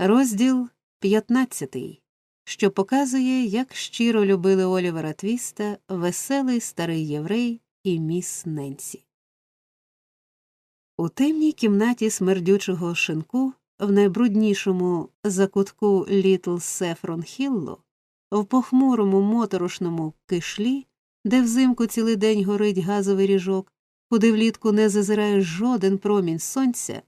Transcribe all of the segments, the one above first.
Розділ 15, що показує, як щиро любили Олівера Твіста веселий старий єврей і міс Ненсі. У темній кімнаті смердючого шинку, в найбруднішому закутку Літл Сефрон Хілло, в похмурому моторошному кишлі, де взимку цілий день горить газовий ріжок, куди влітку не зазирає жоден промінь сонця,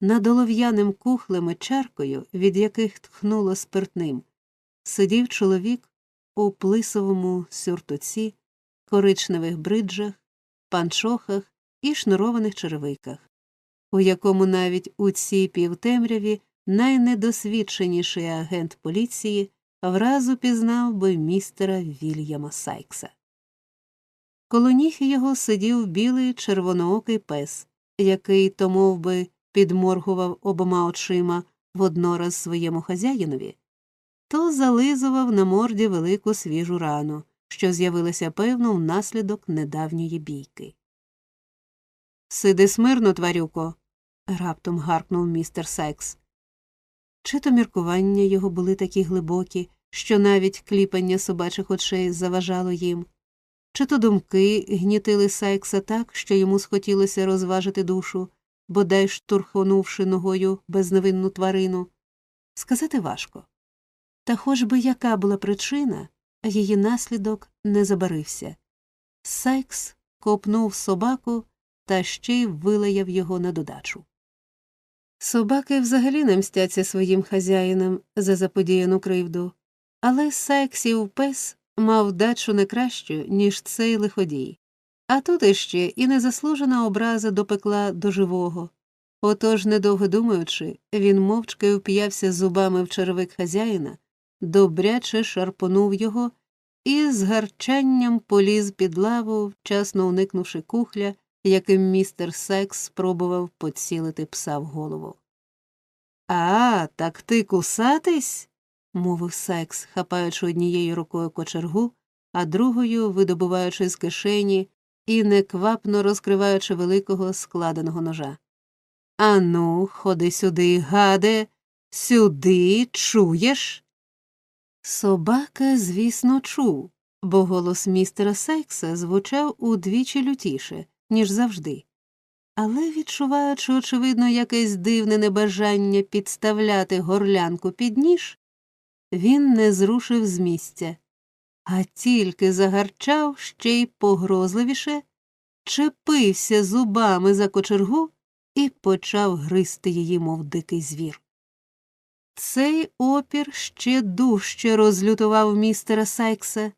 над олов'яним кухлем і чаркою, від яких тхнуло спиртним, сидів чоловік у плисовому сюртуці, коричневих бриджах, панчохах і шнурованих черевиках, у якому навіть у цій півтемряві найнедосвідченіший агент поліції враз упізнав би містера Вільяма Сайкса. Коло ніг його сидів білий червоноокий пес, який то мов би, підморгував обома очима воднораз своєму хазяїнові, то зализував на морді велику свіжу рану, що з'явилася певно внаслідок недавньої бійки. Сиди смирно, тварюко. раптом гаркнув містер Сайкс. Чи то міркування його були такі глибокі, що навіть кліпання собачих очей заважало їм, чи то думки гнітили Сайкса так, що йому схотілося розважити душу, бодай штурхонувши ногою безневинну тварину. Сказати важко. Та хоч би яка була причина, її наслідок не забарився. Сайкс копнув собаку та ще й вилаяв його на додачу. Собаки взагалі не мстяться своїм хазяїнам за заподіяну кривду, але Сайксів пес мав дачу не кращу, ніж цей лиходій. А тут іще і незаслужена образа допекла до живого. Отож, недовго думаючи, він мовчки вп'явся зубами в черевик хазяїна, добряче шарпонув його і з гарчанням поліз під лаву, вчасно уникнувши кухля, яким містер Секс спробував поцілити пса в голову. А, так ти кусатись? мовив Секс, хапаючи однією рукою кочергу, а другою видобуваючи з кишені і неквапно розкриваючи великого складеного ножа. Ану, ходи сюди, гаде, сюди чуєш? Собака, звісно, чув, бо голос містера Секса звучав удвічі лютіше, ніж завжди. Але, відчуваючи, очевидно, якесь дивне небажання підставляти горлянку під ніж, він не зрушив з місця, а тільки загарчав ще й погрозливіше, чепився зубами за кочергу і почав гризти її, мов дикий звір. Цей опір ще дужче розлютував містера Сайкса.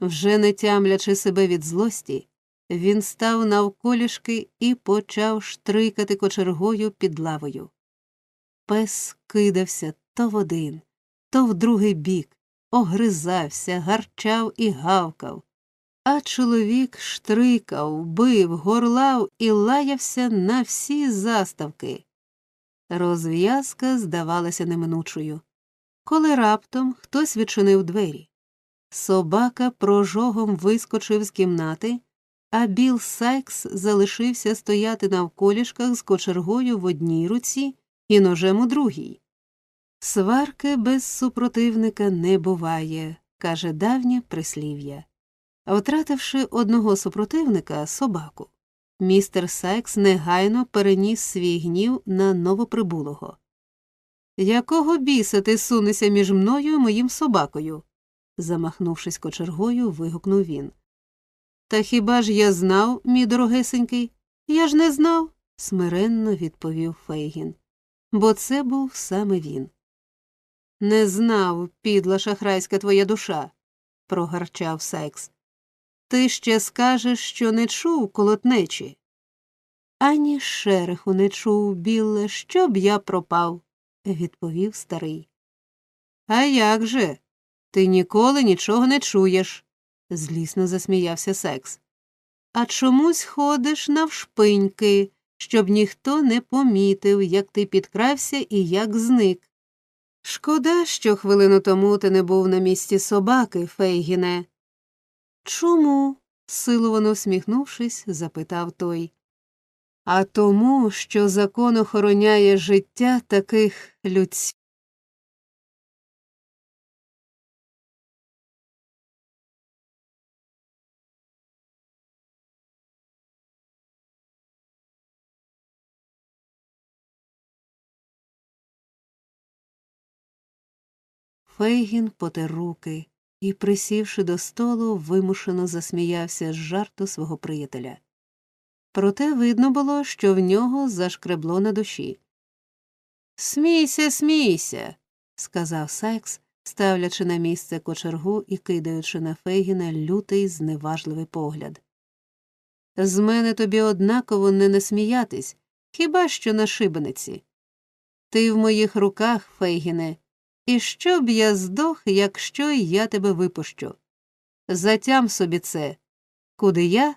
Вже не тямлячи себе від злості, він став навколішки і почав штрикати кочергою під лавою. Пес кидався то в один, то в другий бік, огризався, гарчав і гавкав, а чоловік штрикав, бив, горлав і лаявся на всі заставки. Розв'язка здавалася неминучою. Коли раптом хтось відчинив двері. Собака прожогом вискочив з кімнати, а Біл Сайкс залишився стояти навколішках з кочергою в одній руці і ножем у другій. Сварки без супротивника не буває, каже давнє прислів'я. Втративши одного супротивника собаку, містер Сайкс негайно переніс свій гнів на новоприбулого. Якого біса ти сунешся між мною і моїм собакою? замахнувшись кочергою, вигукнув він. Та хіба ж я знав, мій дорогесенький? Я ж не знав, смиренно відповів Фейгін. Бо це був саме він. Не знав, підла шахрайська твоя душа, прогарчав Сайкс. Ти ще скажеш, що не чув колотнечі. Ані шереху не чув, біле, щоб я пропав, відповів старий. А як же? Ти ніколи нічого не чуєш, злісно засміявся Секс. А чомусь ходиш навшпиньки, щоб ніхто не помітив, як ти підкрався і як зник. Шкода, що хвилину тому ти не був на місці собаки, Фейгіне. Чому? силовано всміхнувшись, запитав той. А тому, що закон охороняє життя таких людських. Фейгін потер руки і, присівши до столу, вимушено засміявся з жарту свого приятеля. Проте видно було, що в нього зашкребло на душі. Смійся, смійся, сказав Сайкс, ставлячи на місце кочергу і кидаючи на Фейгіна лютий, зневажливий погляд. З мене тобі однаково не насміятись, хіба що на шибениці. Ти в моїх руках, Фейгіне, і що б я здох, якщо я тебе випущу? Затям собі це. Куди я,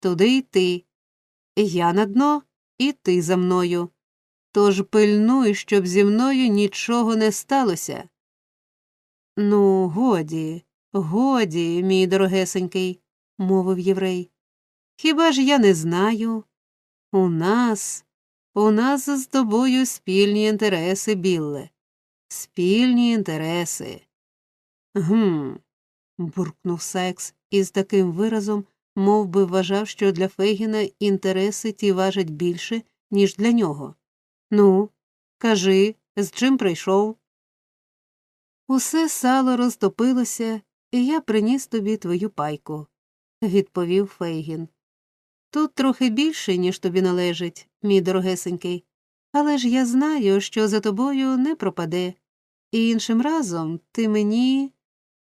туди й ти. Я на дно, і ти за мною. Тож пильнуй, щоб зі мною нічого не сталося. Ну, годі, годі, мій дорогесенький, мовив єврей. Хіба ж я не знаю? У нас, у нас з тобою спільні інтереси, Білле. Спільні інтереси. Гм. буркнув Сайкс із таким виразом, мов би вважав, що для Фейгіна інтереси ті важать більше, ніж для нього. Ну, кажи, з чим прийшов? Усе сало розтопилося, і я приніс тобі твою пайку, відповів Фейгін. Тут трохи більше, ніж тобі належить, мій дорогесенький, але ж я знаю, що за тобою не пропаде, і іншим разом ти мені.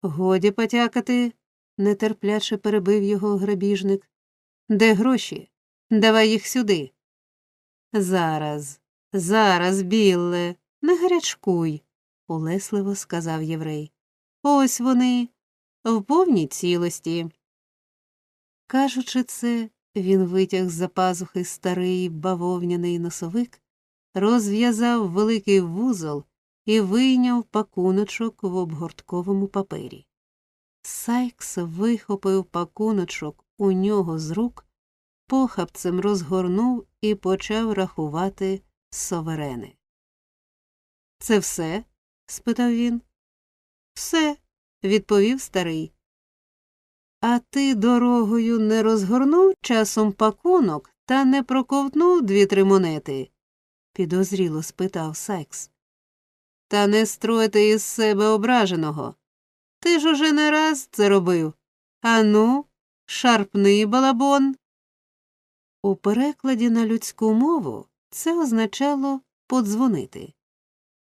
Годі потякати, нетерпляче перебив його грабіжник. Де гроші? Давай їх сюди. Зараз, зараз, білле, не гарячкуй, улесливо сказав єврей. Ось вони, в повній цілості. Кажучи це, він витяг з за пазухи старий бавовняний носовик, розв'язав великий вузол і вийняв пакуночок в обгортковому папері. Сайкс вихопив пакуночок у нього з рук, похапцем розгорнув і почав рахувати соверени. Це все? спитав він. Все, відповів старий. А ти дорогою не розгорнув часом пакунок та не проковтнув дві-три монети? підозріло спитав Сайкс. Та не стройте із себе ображеного. Ти ж уже не раз це робив. Ану, шарпний балабон. У перекладі на людську мову це означало подзвонити.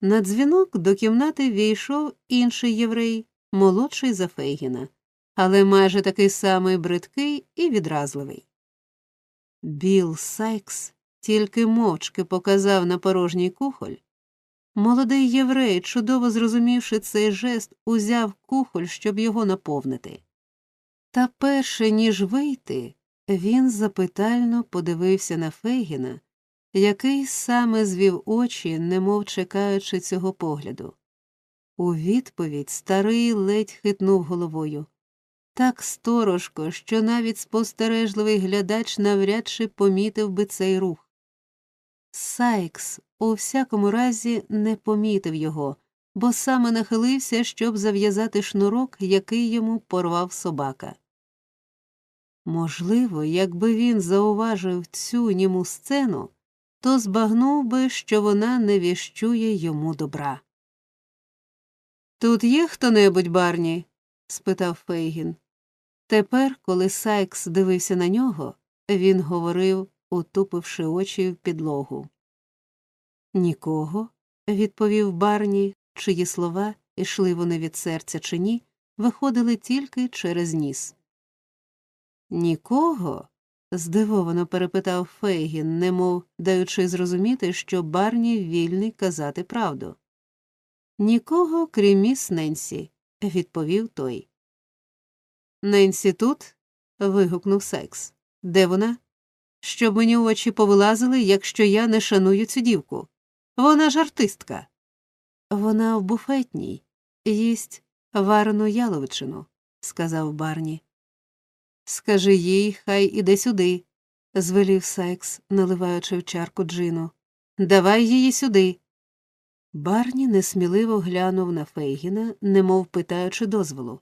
На дзвінок до кімнати війшов інший єврей, молодший за Фейгіна, але майже такий самий бридкий і відразливий. Біл Сайкс тільки мовчки показав на порожній кухоль. Молодий єврей, чудово зрозумівши цей жест, узяв кухоль, щоб його наповнити. Та перше ніж вийти, він запитально подивився на Фейгіна, який саме звів очі, немов чекаючи цього погляду. У відповідь старий ледь хитнув головою. Так сторожко, що навіть спостережливий глядач навряд чи помітив би цей рух. Сайкс у всякому разі не помітив його, бо саме нахилився, щоб зав'язати шнурок, який йому порвав собака. Можливо, якби він зауважив цю німу сцену, то збагнув би, що вона не віщує йому добра. Тут є хто небудь, барні? спитав Фейгін. Тепер, коли Сайкс дивився на нього, він говорив, утупивши очі в підлогу. Нікого, відповів Барні, чиї слова, ішли вони від серця чи ні, виходили тільки через ніс. Нікого? здивовано перепитав Фейгін, немов даючи зрозуміти, що Барні вільний казати правду. Нікого, крім міс Ненсі, відповів той. Ненсі тут? вигукнув Секс. Де вона? Щоб мені очі повилазили, якщо я не шаную цю дівку. Вона ж артистка. Вона в буфетній, їсть варену яловичину, сказав Барні. Скажи їй, хай іде сюди, звелів Сайкс, наливаючи в чарку джину. Давай її сюди. Барні несміливо глянув на Фейгіна, немов питаючи дозволу.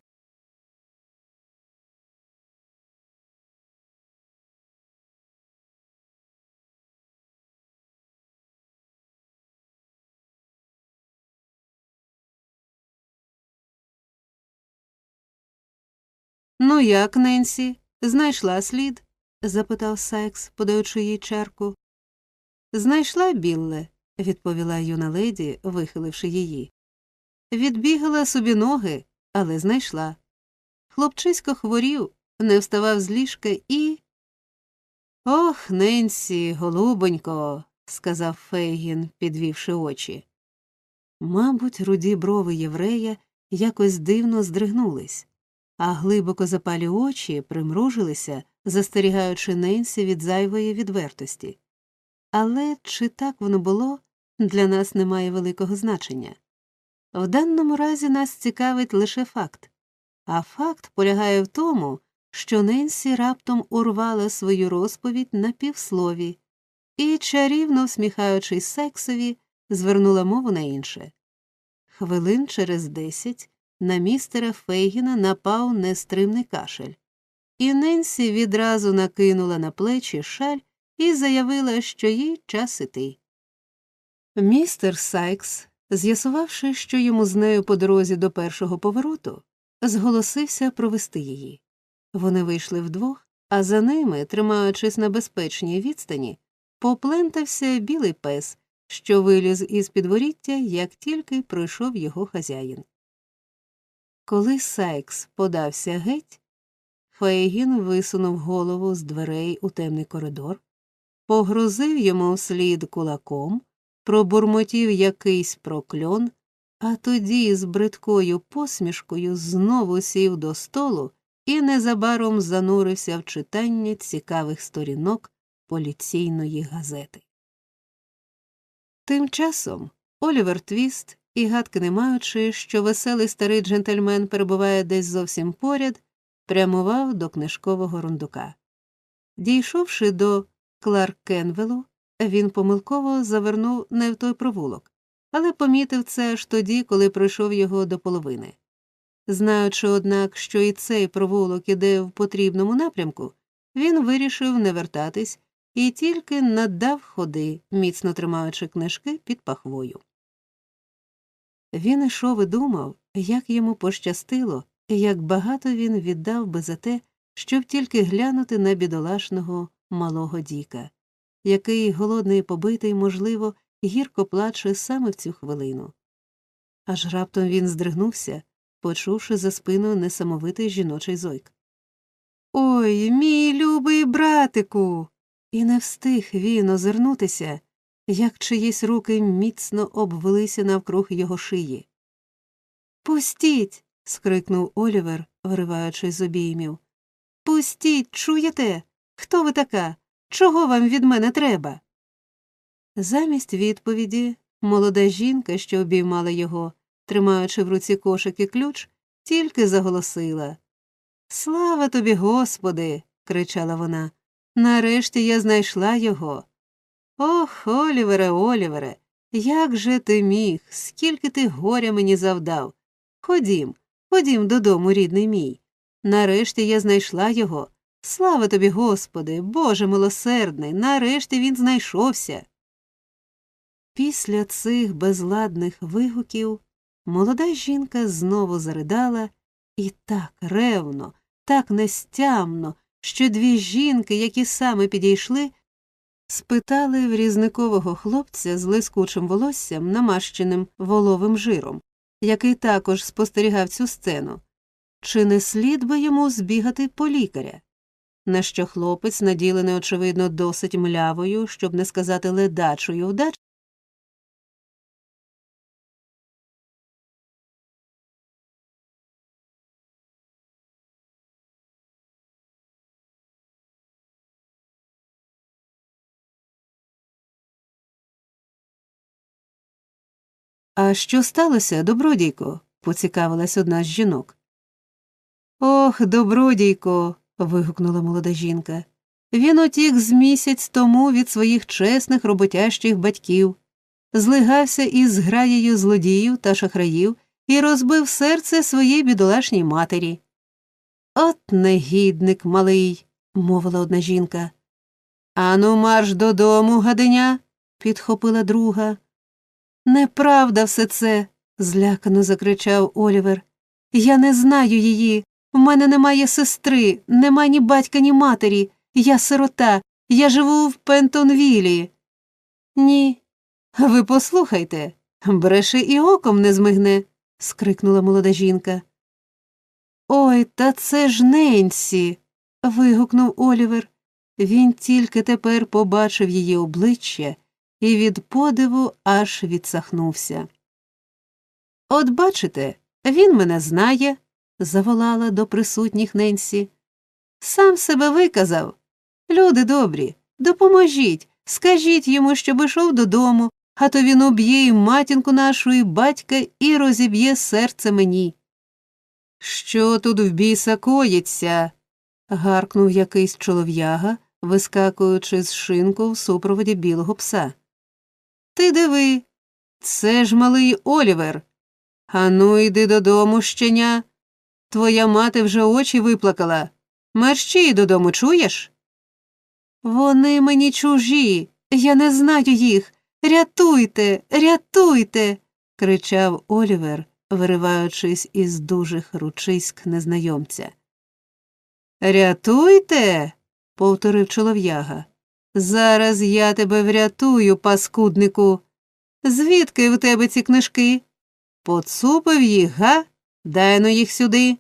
Ну як, Ненсі, знайшла слід? запитав Сайкс, подаючи їй чарку. Знайшла, Білле, відповіла юна леді, вихиливши її. Відбігала собі ноги, але знайшла. Хлопчисько хворів, не вставав з ліжка і. Ох, Ненсі, голубонько, сказав Фейгін, підвівши очі. Мабуть, руді брови єврея якось дивно здригнулись, а глибоко запалі очі примружилися, застерігаючи Ненсі від зайвої відвертості. Але чи так воно було, для нас не має великого значення. В даному разі нас цікавить лише факт, а факт полягає в тому, що Ненсі раптом урвала свою розповідь на півслові і, чарівно всміхаючись сексові, звернула мову на інше. Хвилин через десять на містера Фейгіна напав нестримний кашель, і Ненсі відразу накинула на плечі шаль і заявила, що їй час іти. Містер Сайкс, з'ясувавши, що йому з нею по дорозі до першого повороту, зголосився провести її. Вони вийшли вдвох, а за ними, тримаючись на безпечній відстані, поплентався білий пес, що виліз із підворіття, як тільки пройшов його хазяїн. Коли Сайкс подався геть, Фейгін висунув голову з дверей у темний коридор, погрозив йому вслід кулаком, пробурмотів якийсь прокльон, а тоді з бридкою посмішкою знову сів до столу і незабаром занурився в читання цікавих сторінок поліційної газети. Тим часом Олівер Твіст, і гадки не маючи, що веселий старий джентльмен перебуває десь зовсім поряд, прямував до книжкового рундука. Дійшовши до Кларкенвелу, він помилково завернув не в той провулок, але помітив це аж тоді, коли пройшов його до половини. Знаючи, однак, що і цей провулок іде в потрібному напрямку, він вирішив не вертатись і тільки наддав ходи, міцно тримаючи книжки під пахвою. Він ішов і думав, як йому пощастило і як багато він віддав би за те, щоб тільки глянути на бідолашного малого Діка, який, голодний побитий, можливо, гірко плаче саме в цю хвилину. Аж раптом він здригнувся, почувши за спиною несамовитий жіночий зойк. Ой, мій любий братику. І не встиг він озирнутися, як чиїсь руки міцно обвелися навкруг його шиї. Пустіть. скрикнув Олівер, вириваючись з обіймів. Пустіть, чуєте? Хто ви така? Чого вам від мене треба? Замість відповіді молода жінка, що обіймала його, тримаючи в руці кошик і ключ, тільки заголосила. Слава тобі, Господи. кричала вона. Нарешті я знайшла його. Ох, Олівере, Олівере, як же ти міг, скільки ти горя мені завдав. Ходім, ходім додому, рідний мій. Нарешті я знайшла його. Слава тобі, Господи, Боже милосердний, нарешті він знайшовся. Після цих безладних вигуків молода жінка знову заридала і так ревно, так нестямно, що дві жінки, які саме підійшли, спитали в різникового хлопця з лискучим волоссям, намащеним воловим жиром, який також спостерігав цю сцену, чи не слід би йому збігати по лікаря? На що хлопець, наділений, очевидно, досить млявою, щоб не сказати ледачою вдач, А що сталося, добродійко? поцікавилась одна з жінок. Ох, добродійко. вигукнула молода жінка. Він утік з місяць тому від своїх чесних роботящих батьків, злигався із граєю злодіїв та шахраїв і розбив серце своїй бідолашній матері. От негідник малий, мовила одна жінка. Ану, марш додому, гаденя, підхопила друга. Неправда все це, злякано закричав Олівер. Я не знаю її. В мене немає сестри, нема ні батька, ні матері. Я сирота, я живу в Пентонвілі. Ні. Ви послухайте, бреше і оком не змигне, скрикнула молода жінка. Ой, та це ж Ненсі. вигукнув Олівер. Він тільки тепер побачив її обличчя і від подиву аж відсахнувся. От бачите, він мене знає, заволала до присутніх Ненсі. Сам себе виказав. Люди добрі, допоможіть, скажіть йому, щоб ішов додому, а то він уб'є і матінку нашу, і батька, і розіб'є серце мені. Що тут в біса коїться? гаркнув якийсь чолов'яга, вискакуючи з шинку в супроводі білого пса. Ти диви, це ж малий Олівер. Ану, йди додому, щеня. Твоя мати вже очі виплакала. Мерщій додому, чуєш? Вони мені чужі, я не знаю їх. Рятуйте, рятуйте. кричав Олівер, вириваючись із дужих ручиськ незнайомця. Рятуйте, повторив чолов'яга. Зараз я тебе врятую, паскуднику. Звідки в тебе ці книжки? Поцупив їх, га? Дай но їх сюди.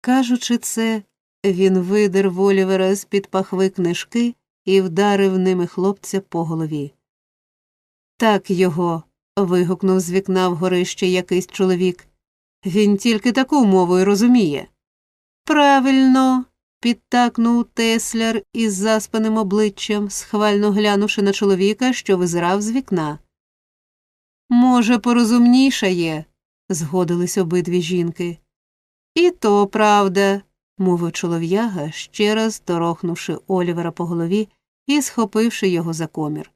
Кажучи це, він видер в Олівера з під пахви книжки і вдарив ними хлопця по голові. Так його. вигукнув з вікна вгори ще якийсь чоловік. Він тільки таку мову й розуміє. Правильно, підтакнув Тесляр із заспаним обличчям, схвально глянувши на чоловіка, що визирав з вікна. Може, порозумнішає, згодились обидві жінки. І то правда, мовив чолов'яга, ще раз торохнувши Олівера по голові і схопивши його за комір.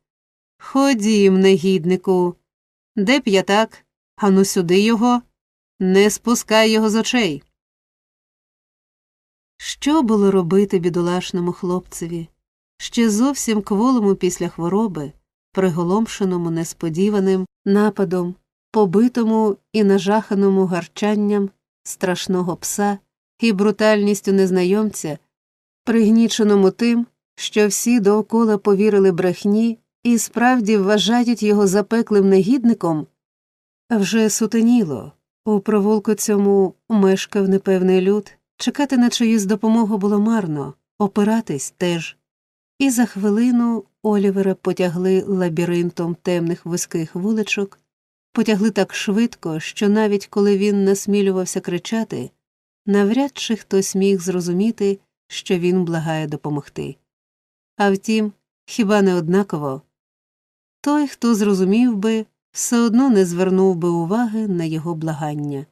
Ходім, негіднику. Де п'ятак? Ану сюди його. Не спускай його з очей. Що було робити бідолашному хлопцеві? Ще зовсім кволому після хвороби, приголомшеному несподіваним нападом, побитому і нажаханому гарчанням страшного пса і брутальністю незнайомця, пригніченому тим, що всі доокола повірили брехні і справді вважають його запеклим негідником, вже сутеніло. У провулку цьому мешкав непевний люд, чекати на чиюсь допомогу було марно, опиратись теж. І за хвилину Олівера потягли лабіринтом темних вузьких вуличок, потягли так швидко, що навіть коли він насмілювався кричати, навряд чи хтось міг зрозуміти, що він благає допомогти. А втім, хіба не однаково? Той, хто зрозумів би, все одно не звернув би уваги на його благання.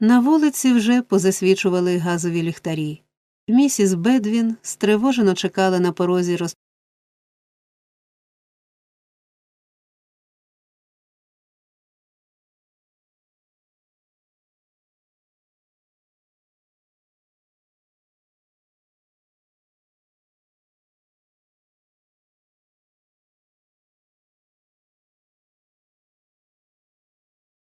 На вулиці вже позасвічували газові ліхтарі. Місіс Бедвін стривожено чекала на порозі